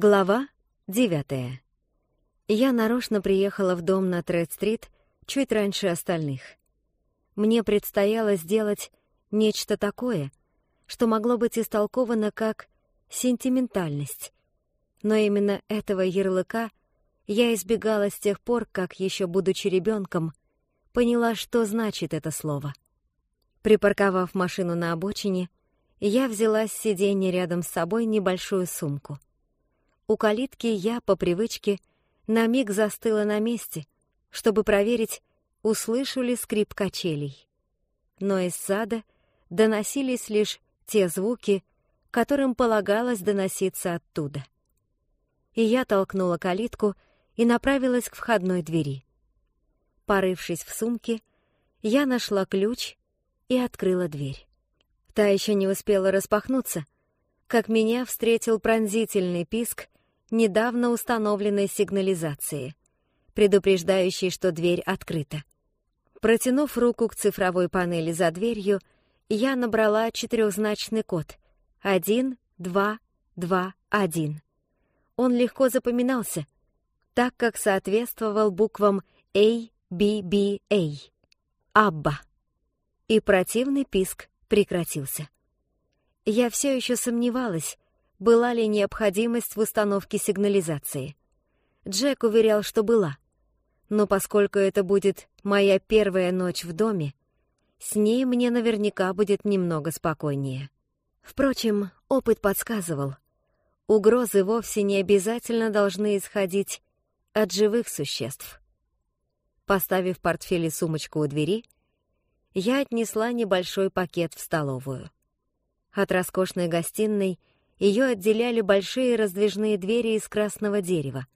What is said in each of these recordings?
Глава девятая. Я нарочно приехала в дом на Тред-стрит чуть раньше остальных. Мне предстояло сделать нечто такое, что могло быть истолковано как сентиментальность. Но именно этого ярлыка я избегала с тех пор, как, еще будучи ребенком, поняла, что значит это слово. Припарковав машину на обочине, я взяла с сиденья рядом с собой небольшую сумку. У калитки я, по привычке, на миг застыла на месте, чтобы проверить, услышу ли скрип качелей. Но из сада доносились лишь те звуки, которым полагалось доноситься оттуда. И я толкнула калитку и направилась к входной двери. Порывшись в сумке, я нашла ключ и открыла дверь. Та еще не успела распахнуться, как меня встретил пронзительный писк недавно установленной сигнализации, предупреждающий, что дверь открыта. Протянув руку к цифровой панели за дверью, я набрала четырехзначный код — 1, 2, 2, 1. Он легко запоминался, так как соответствовал буквам A, B, B, A. Абба. И противный писк прекратился. Я все еще сомневалась, была ли необходимость в установке сигнализации. Джек уверял, что была. Но поскольку это будет моя первая ночь в доме, с ней мне наверняка будет немного спокойнее. Впрочем, опыт подсказывал. Угрозы вовсе не обязательно должны исходить от живых существ. Поставив портфель и сумочку у двери, я отнесла небольшой пакет в столовую. От роскошной гостиной ее отделяли большие раздвижные двери из красного дерева,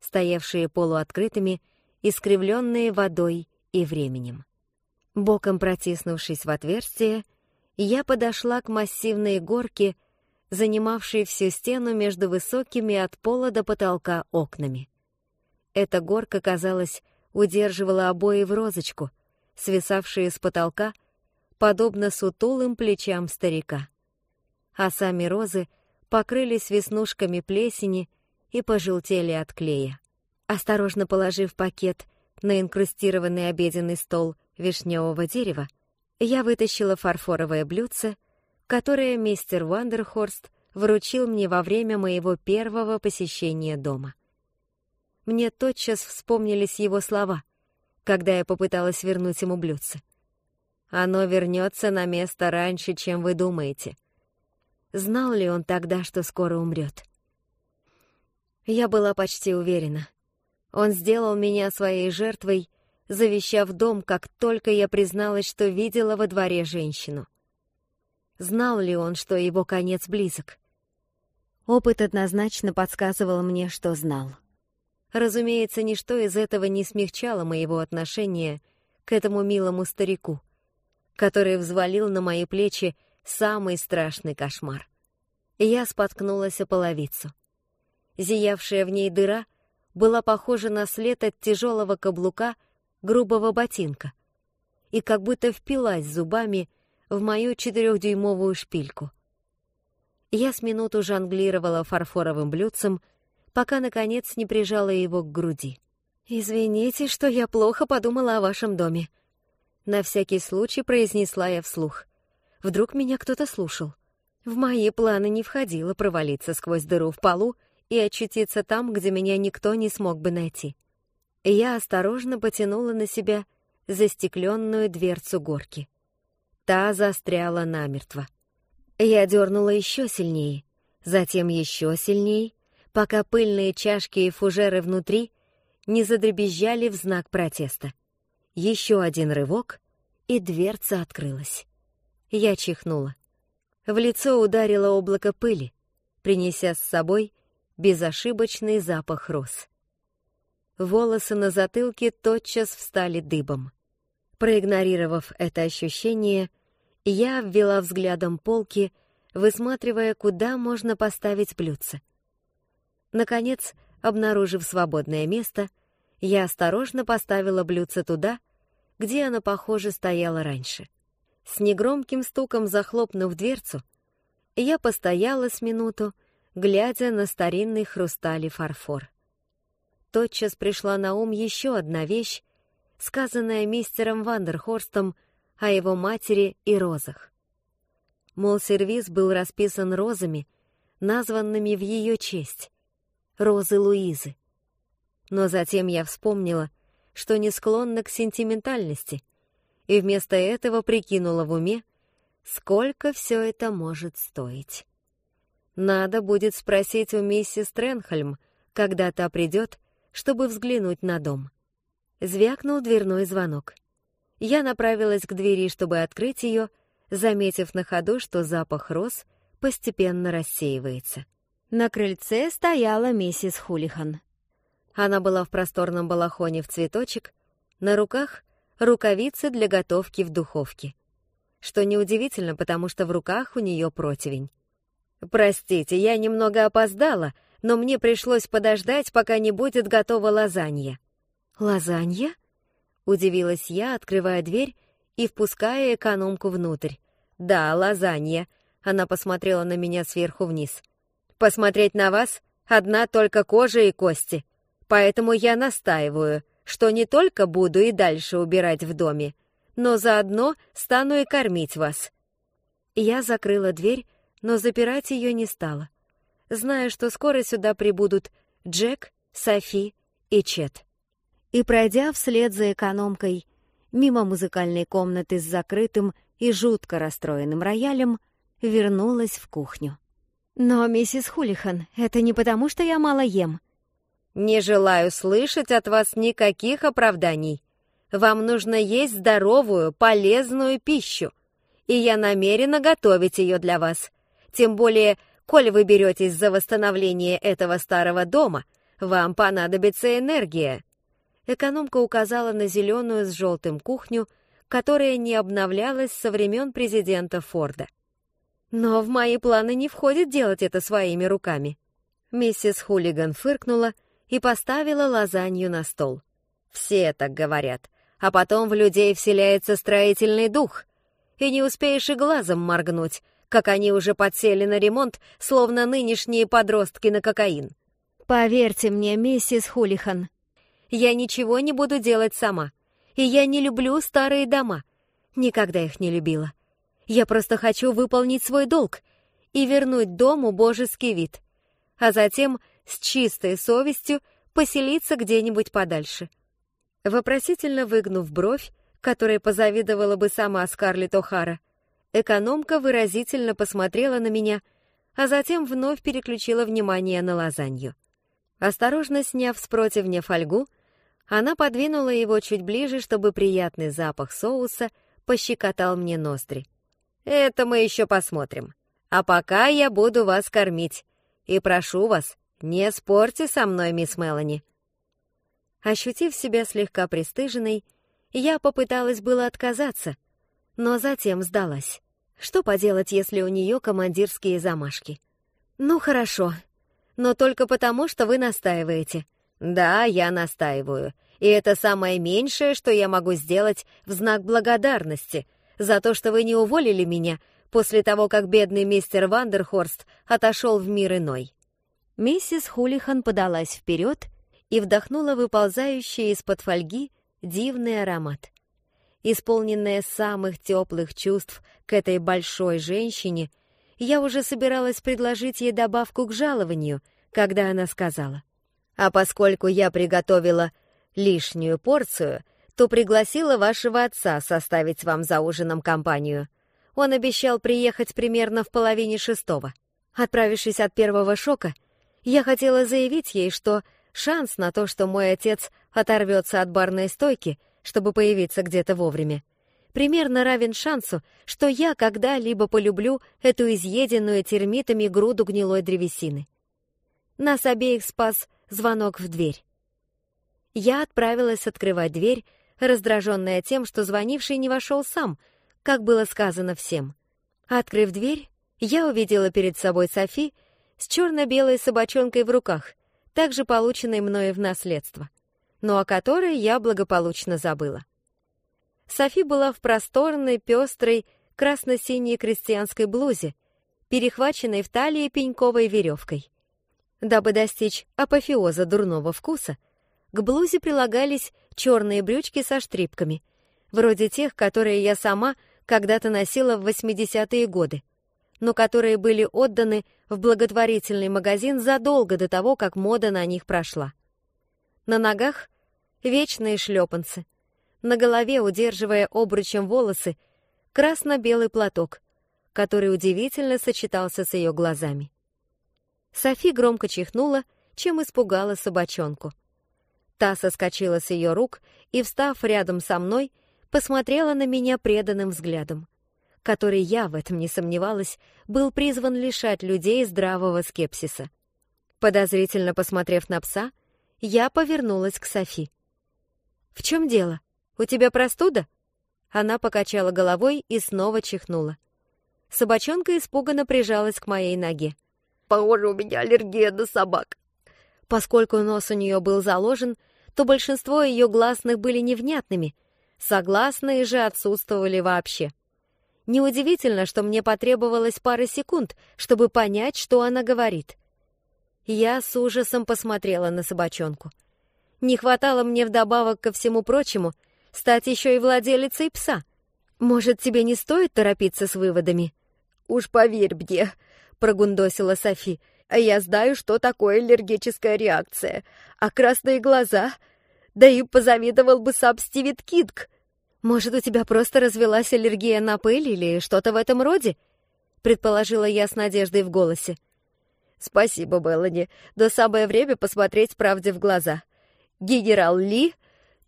стоявшие полуоткрытыми, искривленные водой и временем. Боком протиснувшись в отверстие, я подошла к массивной горке, занимавшей всю стену между высокими от пола до потолка окнами. Эта горка, казалось, удерживала обои в розочку — свисавшие с потолка, подобно сутулым плечам старика. А сами розы покрылись веснушками плесени и пожелтели от клея. Осторожно положив пакет на инкрустированный обеденный стол вишневого дерева, я вытащила фарфоровое блюдце, которое мистер Вандерхорст вручил мне во время моего первого посещения дома. Мне тотчас вспомнились его слова — когда я попыталась вернуть ему блюдце. Оно вернется на место раньше, чем вы думаете. Знал ли он тогда, что скоро умрет? Я была почти уверена. Он сделал меня своей жертвой, завещав дом, как только я призналась, что видела во дворе женщину. Знал ли он, что его конец близок? Опыт однозначно подсказывал мне, что знал. Разумеется, ничто из этого не смягчало моего отношения к этому милому старику, который взвалил на мои плечи самый страшный кошмар. Я споткнулась о половицу. Зиявшая в ней дыра была похожа на след от тяжелого каблука грубого ботинка и как будто впилась зубами в мою четырехдюймовую шпильку. Я с минуту жонглировала фарфоровым блюдцем, пока, наконец, не прижала его к груди. «Извините, что я плохо подумала о вашем доме». На всякий случай произнесла я вслух. Вдруг меня кто-то слушал. В мои планы не входило провалиться сквозь дыру в полу и очутиться там, где меня никто не смог бы найти. Я осторожно потянула на себя застекленную дверцу горки. Та застряла намертво. Я дернула еще сильнее, затем еще сильнее, пока пыльные чашки и фужеры внутри не задребезжали в знак протеста. Еще один рывок, и дверца открылась. Я чихнула. В лицо ударило облако пыли, принеся с собой безошибочный запах роз. Волосы на затылке тотчас встали дыбом. Проигнорировав это ощущение, я обвела взглядом полки, высматривая, куда можно поставить блюдце — Наконец, обнаружив свободное место, я осторожно поставила блюдце туда, где оно, похоже, стояло раньше. С негромким стуком захлопнув дверцу, я постояла с минуту, глядя на старинный хрусталь и фарфор. Тотчас пришла на ум еще одна вещь, сказанная мистером Вандерхорстом о его матери и розах. Мол, сервиз был расписан розами, названными в ее честь — розы Луизы. Но затем я вспомнила, что не склонна к сентиментальности, и вместо этого прикинула в уме, сколько все это может стоить. Надо будет спросить у миссис Тренхольм, когда та придет, чтобы взглянуть на дом. Звякнул дверной звонок. Я направилась к двери, чтобы открыть ее, заметив на ходу, что запах роз постепенно рассеивается. На крыльце стояла миссис Хулихан. Она была в просторном балахоне в цветочек, на руках — рукавицы для готовки в духовке. Что неудивительно, потому что в руках у нее противень. «Простите, я немного опоздала, но мне пришлось подождать, пока не будет готова лазанья». «Лазанья?» — удивилась я, открывая дверь и впуская экономку внутрь. «Да, лазанья», — она посмотрела на меня сверху вниз. «Посмотреть на вас — одна только кожа и кости, поэтому я настаиваю, что не только буду и дальше убирать в доме, но заодно стану и кормить вас». Я закрыла дверь, но запирать ее не стала, зная, что скоро сюда прибудут Джек, Софи и Чет. И пройдя вслед за экономкой мимо музыкальной комнаты с закрытым и жутко расстроенным роялем, вернулась в кухню. «Но, миссис Хулихан, это не потому, что я мало ем». «Не желаю слышать от вас никаких оправданий. Вам нужно есть здоровую, полезную пищу, и я намерена готовить ее для вас. Тем более, коль вы беретесь за восстановление этого старого дома, вам понадобится энергия». Экономка указала на зеленую с желтым кухню, которая не обновлялась со времен президента Форда. «Но в мои планы не входит делать это своими руками». Миссис Хулиган фыркнула и поставила лазанью на стол. «Все так говорят, а потом в людей вселяется строительный дух, и не успеешь и глазом моргнуть, как они уже подсели на ремонт, словно нынешние подростки на кокаин. Поверьте мне, миссис Хулихан, я ничего не буду делать сама. И я не люблю старые дома. Никогда их не любила. Я просто хочу выполнить свой долг и вернуть дому божеский вид, а затем с чистой совестью поселиться где-нибудь подальше. Вопросительно выгнув бровь, которой позавидовала бы сама Скарлетт О'Хара, Экономка выразительно посмотрела на меня, а затем вновь переключила внимание на лазанью. Осторожно сняв с противня фольгу, она подвинула его чуть ближе, чтобы приятный запах соуса пощекотал мне ноздри. «Это мы еще посмотрим. А пока я буду вас кормить. И прошу вас, не спорьте со мной, мисс Мелани». Ощутив себя слегка пристыженной, я попыталась было отказаться, но затем сдалась. Что поделать, если у нее командирские замашки? Ну хорошо, но только потому, что вы настаиваете. Да, я настаиваю, и это самое меньшее, что я могу сделать в знак благодарности за то, что вы не уволили меня после того, как бедный мистер Вандерхорст отошел в мир иной. Миссис Хулихан подалась вперед и вдохнула выползающий из-под фольги дивный аромат исполненная самых теплых чувств к этой большой женщине, я уже собиралась предложить ей добавку к жалованию, когда она сказала. «А поскольку я приготовила лишнюю порцию, то пригласила вашего отца составить вам за ужином компанию. Он обещал приехать примерно в половине шестого. Отправившись от первого шока, я хотела заявить ей, что шанс на то, что мой отец оторвется от барной стойки — чтобы появиться где-то вовремя, примерно равен шансу, что я когда-либо полюблю эту изъеденную термитами груду гнилой древесины. Нас обеих спас звонок в дверь. Я отправилась открывать дверь, раздраженная тем, что звонивший не вошел сам, как было сказано всем. Открыв дверь, я увидела перед собой Софи с черно-белой собачонкой в руках, также полученной мною в наследство — но о которой я благополучно забыла. Софи была в просторной, пестрой, красно-синей крестьянской блузе, перехваченной в талии пеньковой веревкой. Дабы достичь апофеоза дурного вкуса, к блузе прилагались черные брючки со штрипками, вроде тех, которые я сама когда-то носила в 80-е годы, но которые были отданы в благотворительный магазин задолго до того, как мода на них прошла. На ногах вечные шлепанцы, на голове, удерживая обручем волосы, красно-белый платок, который удивительно сочетался с ее глазами. Софи громко чихнула, чем испугала собачонку. Та соскочила с ее рук и, встав рядом со мной, посмотрела на меня преданным взглядом, который, я в этом не сомневалась, был призван лишать людей здравого скепсиса. Подозрительно посмотрев на пса, я повернулась к Софи. «В чем дело? У тебя простуда?» Она покачала головой и снова чихнула. Собачонка испуганно прижалась к моей ноге. «Похоже, у меня аллергия на собак». Поскольку нос у нее был заложен, то большинство ее гласных были невнятными, согласные же отсутствовали вообще. Неудивительно, что мне потребовалось пара секунд, чтобы понять, что она говорит. Я с ужасом посмотрела на собачонку. Не хватало мне вдобавок ко всему прочему стать еще и владелицей пса. Может, тебе не стоит торопиться с выводами? «Уж поверь мне», — прогундосила Софи, «а я знаю, что такое аллергическая реакция. А красные глаза? Да и позавидовал бы сам Стивит Кинг». «Может, у тебя просто развелась аллергия на пыль или что-то в этом роде?» — предположила я с надеждой в голосе. «Спасибо, Мелани, но самое время посмотреть правде в глаза. Генерал Ли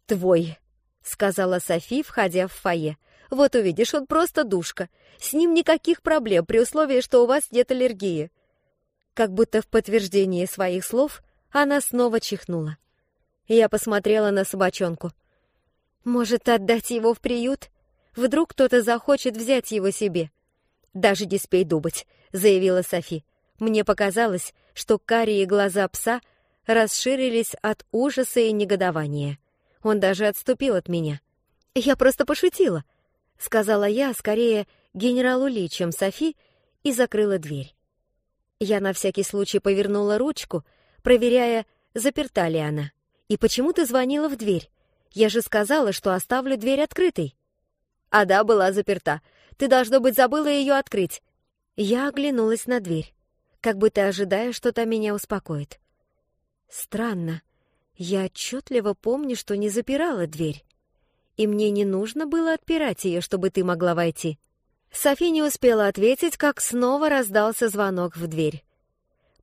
твой», — сказала Софи, входя в фойе. Вот увидишь, он просто душка. С ним никаких проблем, при условии, что у вас нет аллергии». Как будто в подтверждение своих слов она снова чихнула. Я посмотрела на собачонку. «Может, отдать его в приют? Вдруг кто-то захочет взять его себе?» «Даже не спей думать», — заявила Софи. Мне показалось, что карие глаза пса расширились от ужаса и негодования. Он даже отступил от меня. «Я просто пошутила», — сказала я скорее генералу Ли, чем Софи, и закрыла дверь. Я на всякий случай повернула ручку, проверяя, заперта ли она. «И почему ты звонила в дверь? Я же сказала, что оставлю дверь открытой». «А да, была заперта. Ты, должно быть, забыла ее открыть». Я оглянулась на дверь, как будто ожидая, что то меня успокоит. Странно. Я отчетливо помню, что не запирала дверь и мне не нужно было отпирать ее, чтобы ты могла войти». Софи не успела ответить, как снова раздался звонок в дверь.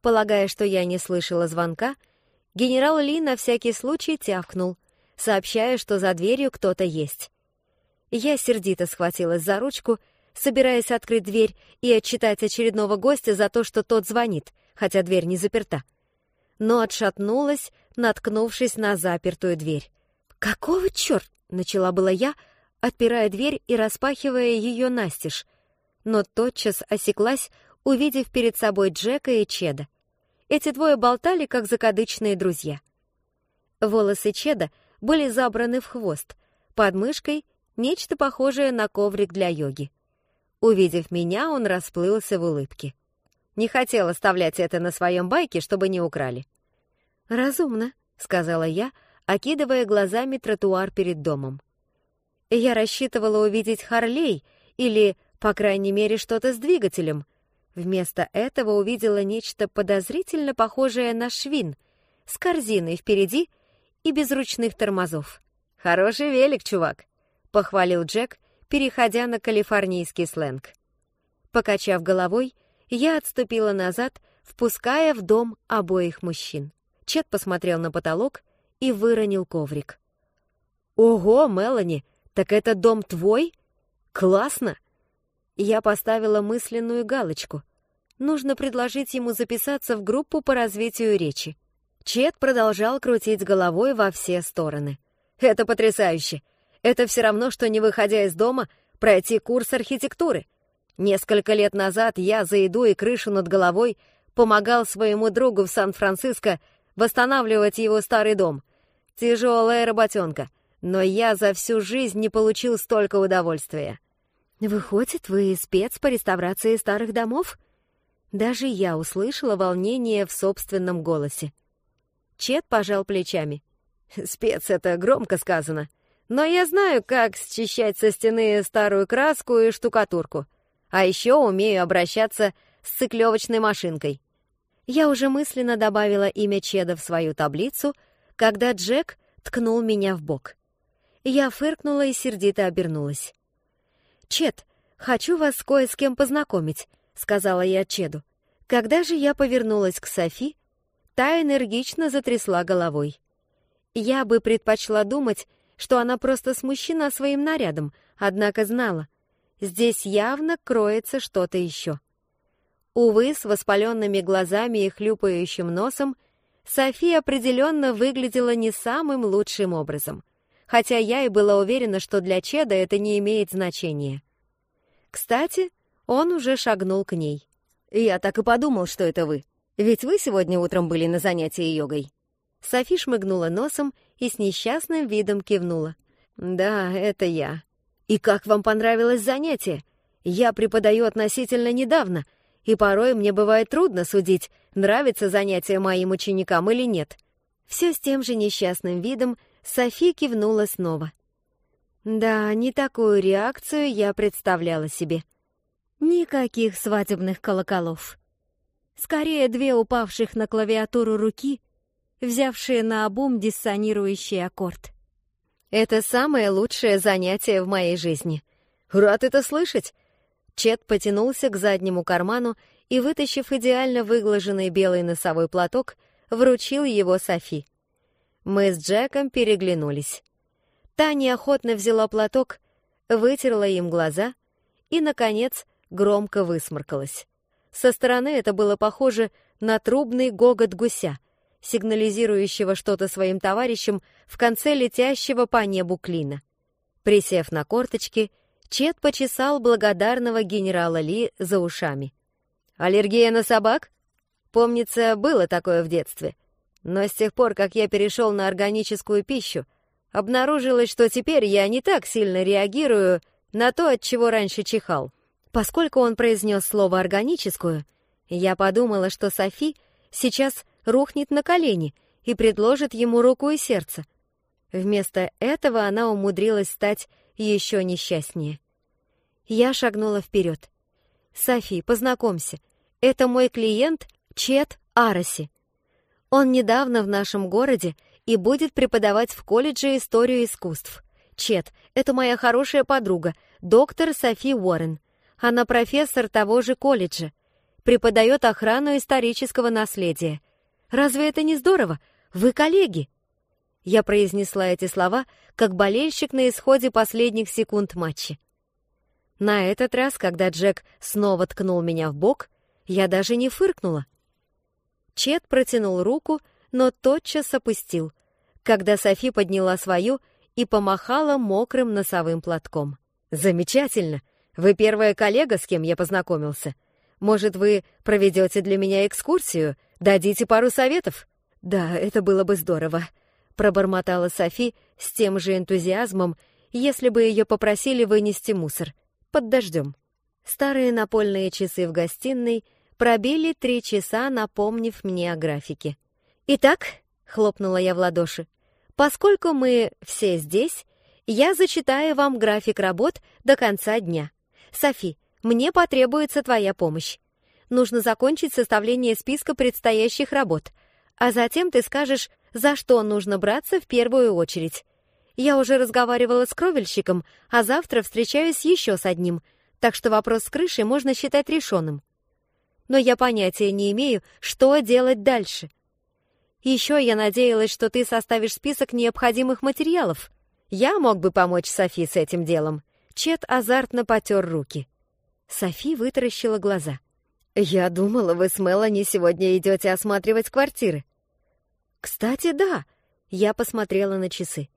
Полагая, что я не слышала звонка, генерал Ли на всякий случай тявкнул, сообщая, что за дверью кто-то есть. Я сердито схватилась за ручку, собираясь открыть дверь и отчитать очередного гостя за то, что тот звонит, хотя дверь не заперта. Но отшатнулась, наткнувшись на запертую дверь. «Какого черт?» Начала была я, отпирая дверь и распахивая ее настежь, но тотчас осеклась, увидев перед собой Джека и Чеда. Эти двое болтали, как закадычные друзья. Волосы Чеда были забраны в хвост, под мышкой нечто похожее на коврик для йоги. Увидев меня, он расплылся в улыбке. Не хотел оставлять это на своем байке, чтобы не украли. «Разумно», — сказала я, — окидывая глазами тротуар перед домом. Я рассчитывала увидеть Харлей или, по крайней мере, что-то с двигателем. Вместо этого увидела нечто подозрительно похожее на швин, с корзиной впереди и без ручных тормозов. «Хороший велик, чувак», — похвалил Джек, переходя на калифорнийский сленг. Покачав головой, я отступила назад, впуская в дом обоих мужчин. Чет посмотрел на потолок и выронил коврик. «Ого, Мелани, так это дом твой? Классно!» Я поставила мысленную галочку. Нужно предложить ему записаться в группу по развитию речи. Чет продолжал крутить головой во все стороны. «Это потрясающе! Это все равно, что не выходя из дома, пройти курс архитектуры. Несколько лет назад я за еду и крышу над головой помогал своему другу в Сан-Франциско восстанавливать его старый дом. Тяжелая работенка, но я за всю жизнь не получил столько удовольствия. Выходит, вы спец по реставрации старых домов? Даже я услышала волнение в собственном голосе. Чет пожал плечами. «Спец — это громко сказано. Но я знаю, как счищать со стены старую краску и штукатурку. А еще умею обращаться с циклевочной машинкой». Я уже мысленно добавила имя Чеда в свою таблицу, когда Джек ткнул меня в бок. Я фыркнула и сердито обернулась. «Чед, хочу вас кое с кем познакомить», — сказала я Чеду. Когда же я повернулась к Софи, та энергично затрясла головой. Я бы предпочла думать, что она просто смущена своим нарядом, однако знала, здесь явно кроется что-то еще. Увы, с воспаленными глазами и хлюпающим носом София определенно выглядела не самым лучшим образом, хотя я и была уверена, что для Чеда это не имеет значения. Кстати, он уже шагнул к ней. «Я так и подумал, что это вы. Ведь вы сегодня утром были на занятии йогой». Софи шмыгнула носом и с несчастным видом кивнула. «Да, это я. И как вам понравилось занятие? Я преподаю относительно недавно, и порой мне бывает трудно судить, нравится занятие моим ученикам или нет». Все с тем же несчастным видом Софи кивнула снова. Да, не такую реакцию я представляла себе. Никаких свадебных колоколов. Скорее, две упавших на клавиатуру руки, взявшие на обум диссонирующий аккорд. Это самое лучшее занятие в моей жизни. Рад это слышать. Чет потянулся к заднему карману и, вытащив идеально выглаженный белый носовой платок, вручил его Софи. Мы с Джеком переглянулись. Та неохотно взяла платок, вытерла им глаза и, наконец, громко высморкалась. Со стороны это было похоже на трубный гогот гуся, сигнализирующего что-то своим товарищам в конце летящего по небу клина. Присев на корточки, Чет почесал благодарного генерала Ли за ушами. «Аллергия на собак?» Помнится, было такое в детстве. Но с тех пор, как я перешел на органическую пищу, обнаружилось, что теперь я не так сильно реагирую на то, от чего раньше чихал. Поскольку он произнес слово «органическую», я подумала, что Софи сейчас рухнет на колени и предложит ему руку и сердце. Вместо этого она умудрилась стать еще несчастнее. Я шагнула вперед. «Софи, познакомься, это мой клиент Чет Араси. Он недавно в нашем городе и будет преподавать в колледже историю искусств. Чет, это моя хорошая подруга, доктор Софи Уоррен. Она профессор того же колледжа, преподает охрану исторического наследия. Разве это не здорово? Вы коллеги!» Я произнесла эти слова, как болельщик на исходе последних секунд матча. На этот раз, когда Джек снова ткнул меня в бок, я даже не фыркнула. Чет протянул руку, но тотчас опустил, когда Софи подняла свою и помахала мокрым носовым платком. «Замечательно! Вы первая коллега, с кем я познакомился. Может, вы проведете для меня экскурсию, дадите пару советов?» «Да, это было бы здорово», — пробормотала Софи с тем же энтузиазмом, если бы ее попросили вынести мусор. Под дождем. Старые напольные часы в гостиной пробили три часа, напомнив мне о графике. «Итак», — хлопнула я в ладоши, — «поскольку мы все здесь, я зачитаю вам график работ до конца дня. Софи, мне потребуется твоя помощь. Нужно закончить составление списка предстоящих работ, а затем ты скажешь, за что нужно браться в первую очередь. Я уже разговаривала с кровельщиком, а завтра встречаюсь еще с одним, так что вопрос с крышей можно считать решенным. Но я понятия не имею, что делать дальше. Еще я надеялась, что ты составишь список необходимых материалов. Я мог бы помочь Софи с этим делом. Чет азартно потер руки. Софи вытаращила глаза. «Я думала, вы с Мелани сегодня идете осматривать квартиры». «Кстати, да», — я посмотрела на часы.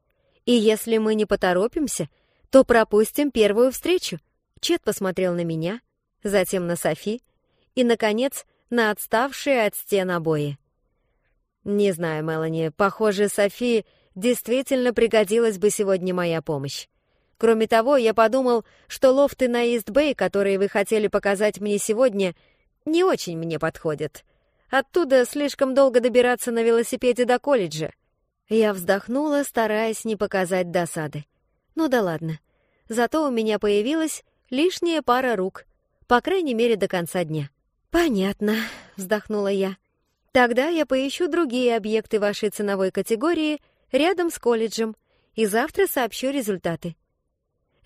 «И если мы не поторопимся, то пропустим первую встречу». Чет посмотрел на меня, затем на Софи и, наконец, на отставшие от стен обои. «Не знаю, Мелани, похоже, Софи действительно пригодилась бы сегодня моя помощь. Кроме того, я подумал, что лофты на Ист-Бэй, которые вы хотели показать мне сегодня, не очень мне подходят. Оттуда слишком долго добираться на велосипеде до колледжа. Я вздохнула, стараясь не показать досады. Ну да ладно. Зато у меня появилась лишняя пара рук, по крайней мере, до конца дня. «Понятно», — вздохнула я. «Тогда я поищу другие объекты вашей ценовой категории рядом с колледжем и завтра сообщу результаты».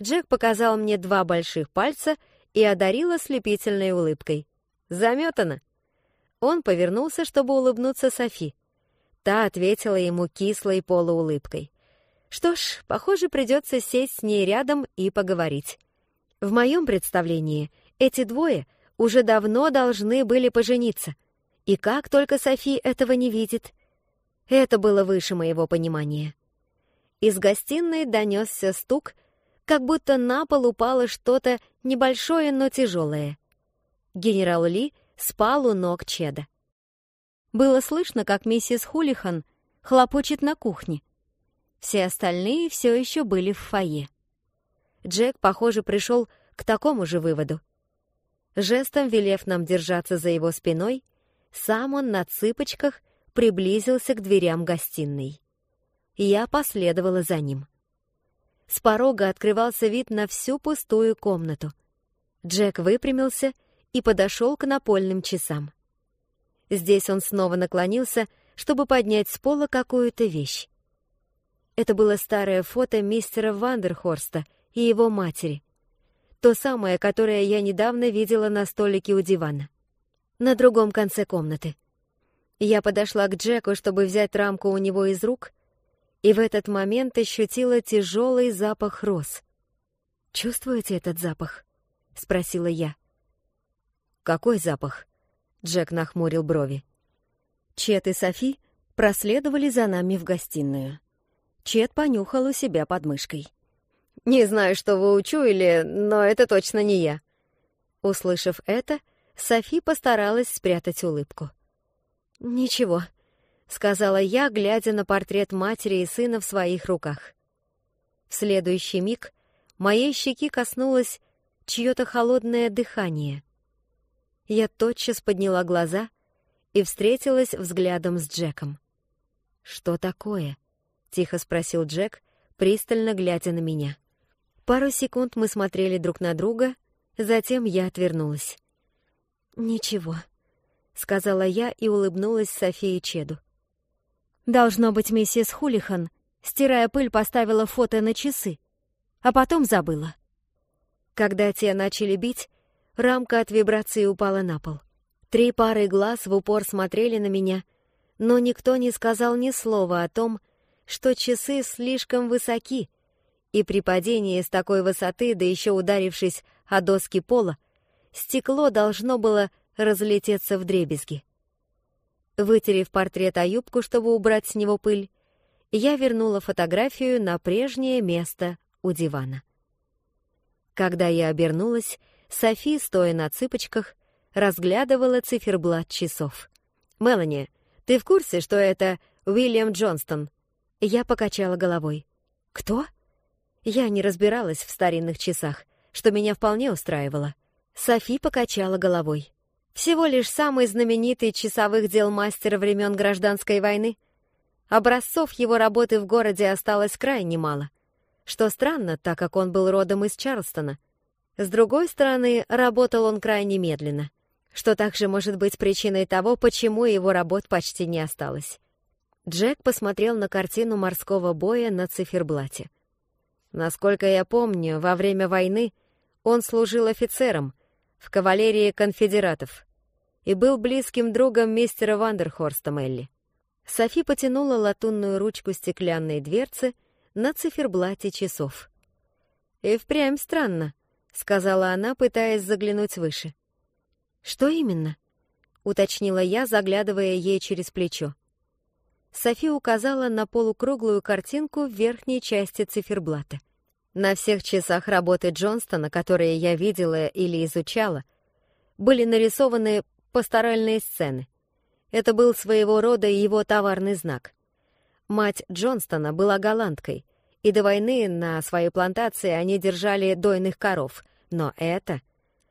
Джек показал мне два больших пальца и одарил ослепительной улыбкой. «Заметано!» Он повернулся, чтобы улыбнуться Софи. Та ответила ему кислой полуулыбкой. Что ж, похоже, придется сесть с ней рядом и поговорить. В моем представлении эти двое уже давно должны были пожениться. И как только Софи этого не видит? Это было выше моего понимания. Из гостиной донесся стук, как будто на пол упало что-то небольшое, но тяжелое. Генерал Ли спал у ног Чеда. Было слышно, как миссис Хулихан хлопочет на кухне. Все остальные все еще были в фойе. Джек, похоже, пришел к такому же выводу. Жестом велев нам держаться за его спиной, сам он на цыпочках приблизился к дверям гостиной. Я последовала за ним. С порога открывался вид на всю пустую комнату. Джек выпрямился и подошел к напольным часам. Здесь он снова наклонился, чтобы поднять с пола какую-то вещь. Это было старое фото мистера Вандерхорста и его матери. То самое, которое я недавно видела на столике у дивана. На другом конце комнаты. Я подошла к Джеку, чтобы взять рамку у него из рук, и в этот момент ощутила тяжелый запах роз. «Чувствуете этот запах?» — спросила я. «Какой запах?» — Джек нахмурил брови. Чет и Софи проследовали за нами в гостиную. Чет понюхал у себя под мышкой. «Не знаю, что вы учуяли, но это точно не я». Услышав это, Софи постаралась спрятать улыбку. «Ничего», — сказала я, глядя на портрет матери и сына в своих руках. В следующий миг моей щеки коснулось чье-то холодное дыхание. Я тотчас подняла глаза и встретилась взглядом с Джеком. «Что такое?» — тихо спросил Джек, пристально глядя на меня. Пару секунд мы смотрели друг на друга, затем я отвернулась. «Ничего», — сказала я и улыбнулась Софии Чеду. «Должно быть, миссис Хулихан, стирая пыль, поставила фото на часы, а потом забыла». Когда те начали бить, рамка от вибрации упала на пол. Три пары глаз в упор смотрели на меня, но никто не сказал ни слова о том, что часы слишком высоки, и при падении с такой высоты, да еще ударившись о доски пола, стекло должно было разлететься в дребезги. Вытерев портрет о юбку, чтобы убрать с него пыль, я вернула фотографию на прежнее место у дивана. Когда я обернулась, Софи, стоя на цыпочках, разглядывала циферблат часов. «Мелани, ты в курсе, что это Уильям Джонстон?» Я покачала головой. «Кто?» Я не разбиралась в старинных часах, что меня вполне устраивало. Софи покачала головой. Всего лишь самый знаменитый часовых дел мастера времен гражданской войны. Образцов его работы в городе осталось крайне мало. Что странно, так как он был родом из Чарльстона. С другой стороны, работал он крайне медленно, что также может быть причиной того, почему его работ почти не осталось. Джек посмотрел на картину морского боя на циферблате. Насколько я помню, во время войны он служил офицером в кавалерии конфедератов и был близким другом мистера Вандерхорста Мелли. Софи потянула латунную ручку стеклянной дверцы на циферблате часов. «И впрямь странно», — сказала она, пытаясь заглянуть выше. «Что именно?» — уточнила я, заглядывая ей через плечо. Софи указала на полукруглую картинку в верхней части циферблата. На всех часах работы Джонстона, которые я видела или изучала, были нарисованы пасторальные сцены. Это был своего рода его товарный знак. Мать Джонстона была голландкой, и до войны на своей плантации они держали дойных коров, но это...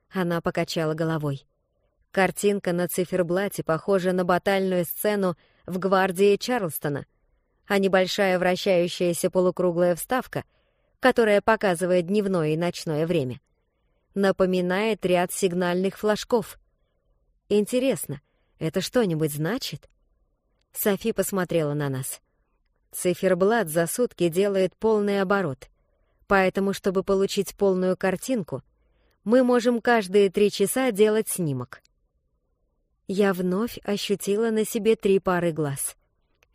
Она покачала головой. Картинка на циферблате похожа на батальную сцену в гвардии Чарлстона, а небольшая вращающаяся полукруглая вставка, которая показывает дневное и ночное время, напоминает ряд сигнальных флажков. Интересно, это что-нибудь значит? Софи посмотрела на нас. Циферблат за сутки делает полный оборот, поэтому, чтобы получить полную картинку, мы можем каждые три часа делать снимок. Я вновь ощутила на себе три пары глаз.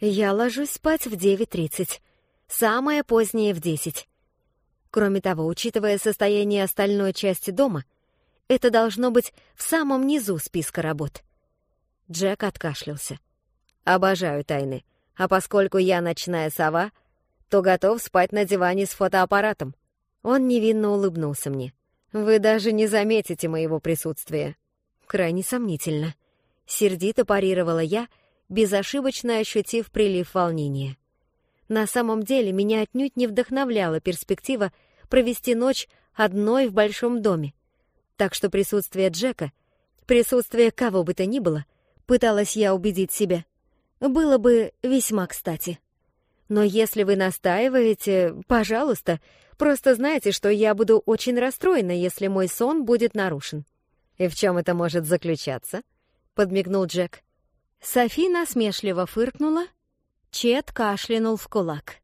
Я ложусь спать в 9.30, самое позднее в 10. Кроме того, учитывая состояние остальной части дома, это должно быть в самом низу списка работ. Джек откашлялся. «Обожаю тайны, а поскольку я ночная сова, то готов спать на диване с фотоаппаратом». Он невинно улыбнулся мне. «Вы даже не заметите моего присутствия». «Крайне сомнительно». Сердито парировала я, безошибочно ощутив прилив волнения. На самом деле меня отнюдь не вдохновляла перспектива провести ночь одной в большом доме. Так что присутствие Джека, присутствие кого бы то ни было, пыталась я убедить себя, было бы весьма кстати. Но если вы настаиваете, пожалуйста, просто знайте, что я буду очень расстроена, если мой сон будет нарушен. И в чем это может заключаться? подмигнул Джек. Софи насмешливо фыркнула, Чет кашлянул в кулак.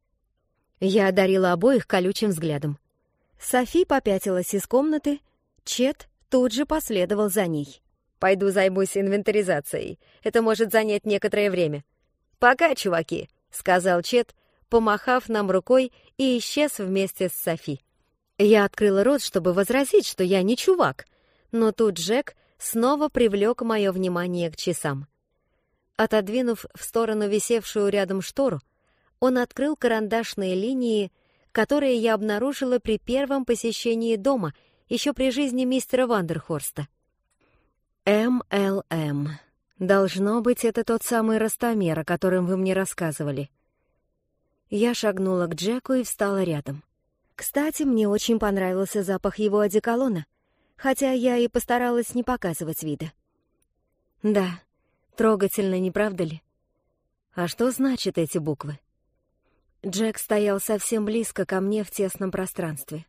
Я одарила обоих колючим взглядом. Софи попятилась из комнаты, Чет тут же последовал за ней. Пойду займусь инвентаризацией. Это может занять некоторое время. Пока, чуваки, сказал Чет, помахав нам рукой и исчез вместе с Софи. Я открыла рот, чтобы возразить, что я не чувак, но тут Джек снова привлек мое внимание к часам. Отодвинув в сторону висевшую рядом штору, он открыл карандашные линии, которые я обнаружила при первом посещении дома, еще при жизни мистера Вандерхорста. МЛМ. Должно быть, это тот самый ростомер, о котором вы мне рассказывали. Я шагнула к Джеку и встала рядом. Кстати, мне очень понравился запах его одеколона, хотя я и постаралась не показывать вида. Да, трогательно, не правда ли? А что значат эти буквы? Джек стоял совсем близко ко мне в тесном пространстве.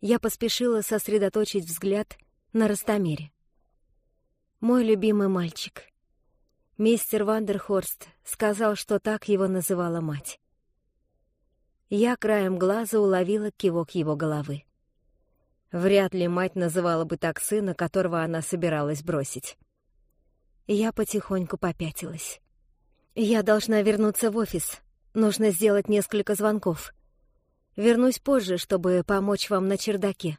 Я поспешила сосредоточить взгляд на Ростомере. Мой любимый мальчик. Мистер Вандерхорст сказал, что так его называла мать. Я краем глаза уловила кивок его головы. Вряд ли мать называла бы так сына, которого она собиралась бросить. Я потихоньку попятилась. Я должна вернуться в офис. Нужно сделать несколько звонков. Вернусь позже, чтобы помочь вам на чердаке.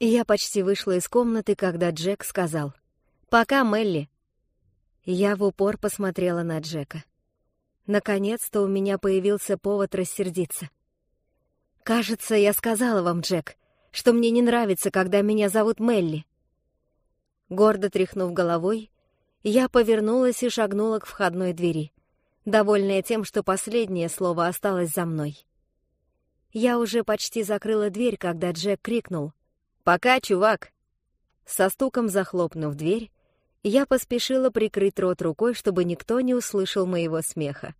Я почти вышла из комнаты, когда Джек сказал — «Пока, Мелли!» Я в упор посмотрела на Джека. Наконец-то у меня появился повод рассердиться. «Кажется, я сказала вам, Джек, что мне не нравится, когда меня зовут Мелли». Гордо тряхнув головой, я повернулась и шагнула к входной двери, довольная тем, что последнее слово осталось за мной. Я уже почти закрыла дверь, когда Джек крикнул «Пока, чувак!». Со стуком захлопнув дверь, я поспешила прикрыть рот рукой, чтобы никто не услышал моего смеха.